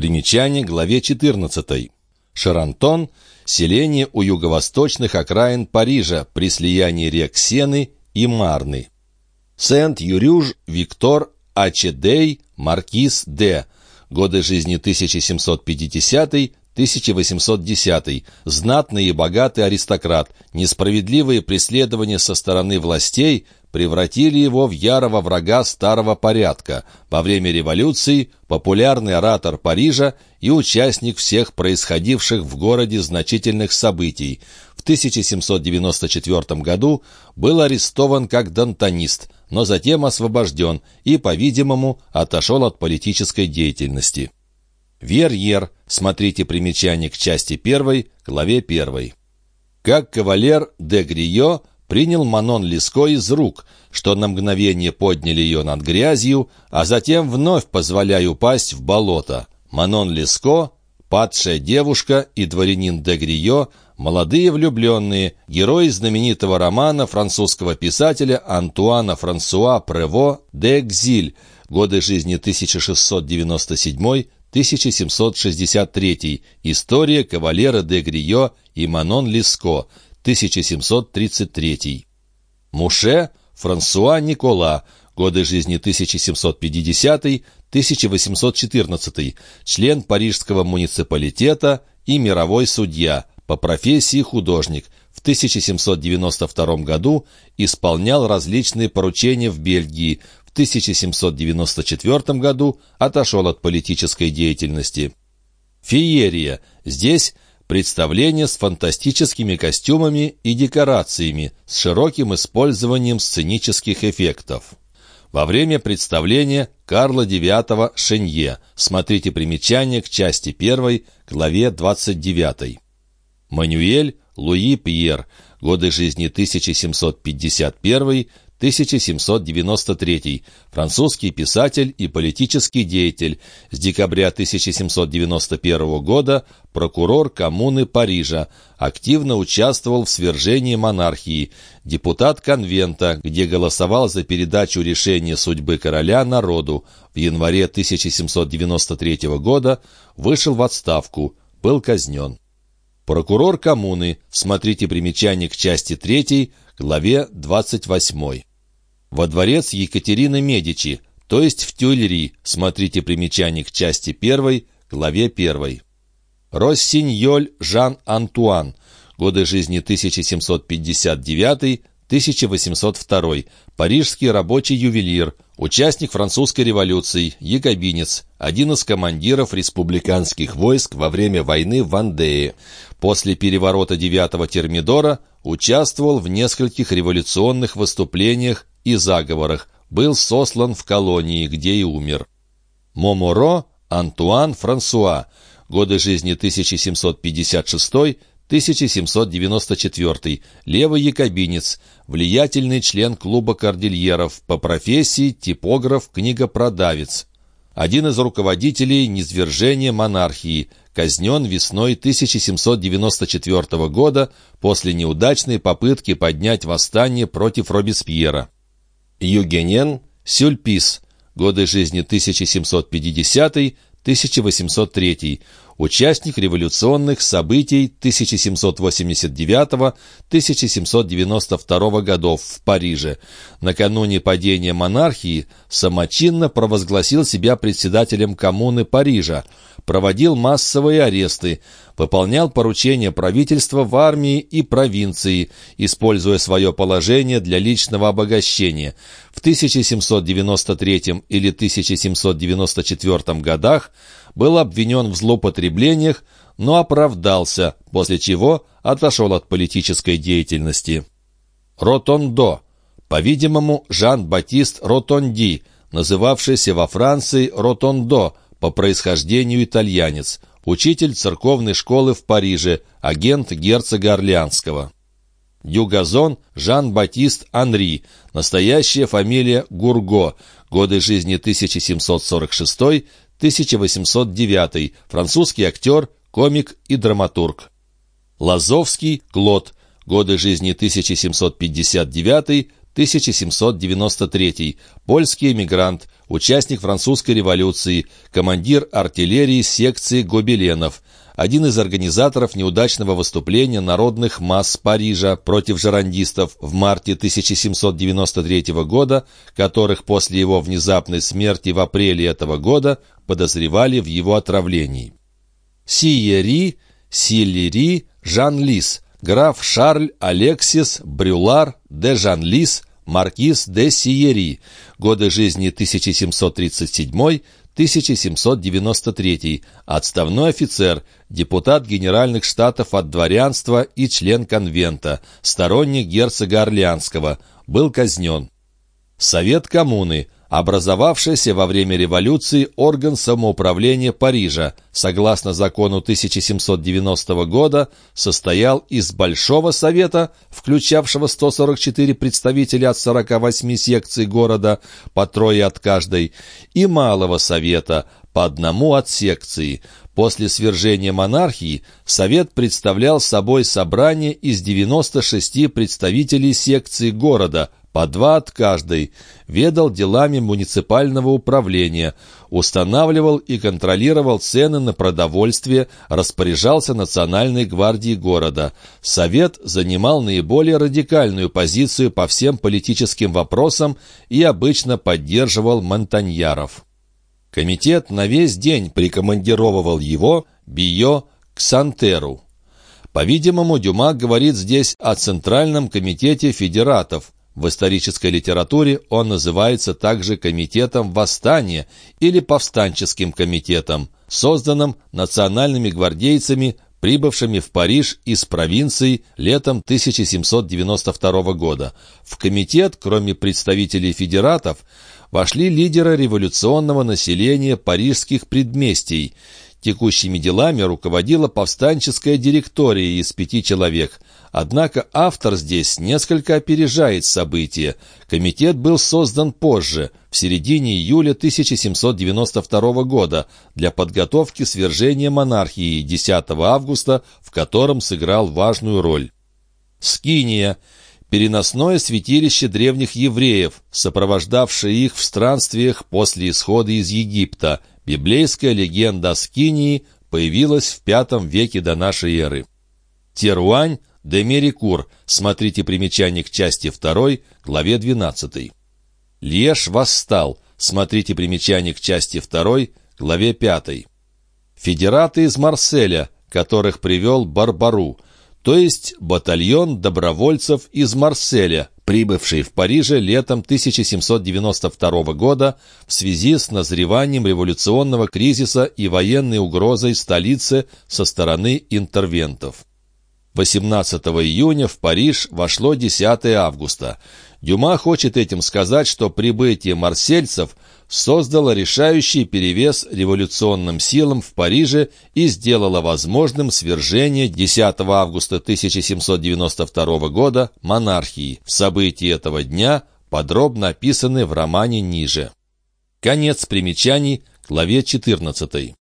Примечание главе 14. Шарантон – селение у юго-восточных окраин Парижа при слиянии рек Сены и Марны. Сент-Юрюж Виктор Ачедей Маркиз Д. Годы жизни 1750-1810. Знатный и богатый аристократ. Несправедливые преследования со стороны властей превратили его в ярого врага старого порядка. Во время революции популярный оратор Парижа и участник всех происходивших в городе значительных событий. В 1794 году был арестован как дантонист, но затем освобожден и, по-видимому, отошел от политической деятельности. Верьер, смотрите примечание к части 1, главе 1. Как кавалер де Грио принял Манон Леско из рук, что на мгновение подняли ее над грязью, а затем вновь позволяя упасть в болото. Манон Леско, падшая девушка и дворянин де Грио, молодые влюбленные, герои знаменитого романа французского писателя Антуана Франсуа Прево «Де Экзиль», годы жизни 1697-1763, история кавалера де Грио и Манон Леско, 1733. Муше Франсуа Никола, годы жизни 1750-1814, член Парижского муниципалитета и мировой судья, по профессии художник, в 1792 году исполнял различные поручения в Бельгии, в 1794 году отошел от политической деятельности. Феерия. Здесь Представление с фантастическими костюмами и декорациями, с широким использованием сценических эффектов. Во время представления Карла IX Шенье. Смотрите примечание к части 1, главе 29. Мануэль Луи Пьер. Годы жизни 1751 1793, французский писатель и политический деятель, с декабря 1791 года прокурор коммуны Парижа, активно участвовал в свержении монархии, депутат конвента, где голосовал за передачу решения судьбы короля народу, в январе 1793 года вышел в отставку, был казнен. Прокурор коммуны, смотрите примечание к части 3, главе 28 во дворец Екатерины Медичи, то есть в Тюльри, смотрите примечание к части 1, главе 1. Россиньоль Жан-Антуан, годы жизни 1759-1802, парижский рабочий ювелир, участник французской революции, якобинец, один из командиров республиканских войск во время войны в Вандее. После переворота 9-го Термидора участвовал в нескольких революционных выступлениях и заговорах, был сослан в колонии, где и умер. Моморо Антуан Франсуа, годы жизни 1756-1794, левый якобинец, влиятельный член клуба кордильеров, по профессии типограф, книгопродавец. Один из руководителей низвержения монархии, казнен весной 1794 года после неудачной попытки поднять восстание против Робеспьера. Югенен Сюльпис, годы жизни 1750-1803, участник революционных событий 1789-1792 годов в Париже. Накануне падения монархии самочинно провозгласил себя председателем коммуны Парижа, проводил массовые аресты, выполнял поручения правительства в армии и провинции, используя свое положение для личного обогащения. В 1793 или 1794 годах был обвинен в злоупотреблениях, но оправдался, после чего отошел от политической деятельности. Ротондо. По-видимому, Жан-Батист Ротонди, называвшийся во Франции Ротондо, по происхождению итальянец, учитель церковной школы в Париже, агент герцога Орлеанского. Югазон Жан-Батист Анри, настоящая фамилия Гурго, годы жизни 1746-1809, французский актер, комик и драматург. Лазовский Клод, годы жизни 1759 1793, польский эмигрант, участник французской революции, командир артиллерии секции гобеленов, один из организаторов неудачного выступления народных масс Парижа против жерандистов в марте 1793 года, которых после его внезапной смерти в апреле этого года подозревали в его отравлении. Сиери, Силлери, Жан-Лис, граф Шарль Алексис Брюлар де Жан-Лис, маркиз де Сиери, годы жизни 1737 1793, отставной офицер, депутат Генеральных Штатов от дворянства и член конвента, сторонник герцога Орлеанского, был казнен. Совет коммуны – образовавшийся во время революции орган самоуправления Парижа, согласно закону 1790 года, состоял из Большого Совета, включавшего 144 представителя от 48 секций города, по трое от каждой, и Малого Совета, по одному от секции. После свержения монархии Совет представлял собой собрание из 96 представителей секции города – по два от каждой, ведал делами муниципального управления, устанавливал и контролировал цены на продовольствие, распоряжался Национальной гвардией города. Совет занимал наиболее радикальную позицию по всем политическим вопросам и обычно поддерживал монтаньяров. Комитет на весь день прикомандировывал его, Био, к Сантеру. По-видимому, Дюма говорит здесь о Центральном комитете федератов, в исторической литературе он называется также Комитетом Восстания или Повстанческим комитетом, созданным национальными гвардейцами, прибывшими в Париж из провинций летом 1792 года. В комитет, кроме представителей федератов, вошли лидеры революционного населения парижских предместий. Текущими делами руководила повстанческая директория из пяти человек – Однако автор здесь несколько опережает события. Комитет был создан позже, в середине июля 1792 года, для подготовки свержения монархии 10 августа, в котором сыграл важную роль. Скиния – переносное святилище древних евреев, сопровождавшее их в странствиях после исхода из Египта. Библейская легенда о Скинии появилась в V веке до нашей эры. Теруань – Демерикур. Смотрите примечание к части 2, главе 12. Леш восстал. Смотрите примечание к части 2, главе 5. Федераты из Марселя, которых привел Барбару, то есть батальон добровольцев из Марселя, прибывший в Париже летом 1792 года в связи с назреванием революционного кризиса и военной угрозой столицы со стороны интервентов. 18 июня в Париж вошло 10 августа. Дюма хочет этим сказать, что прибытие марсельцев создало решающий перевес революционным силам в Париже и сделало возможным свержение 10 августа 1792 года монархии. События этого дня подробно описаны в романе ниже. Конец примечаний, главе 14.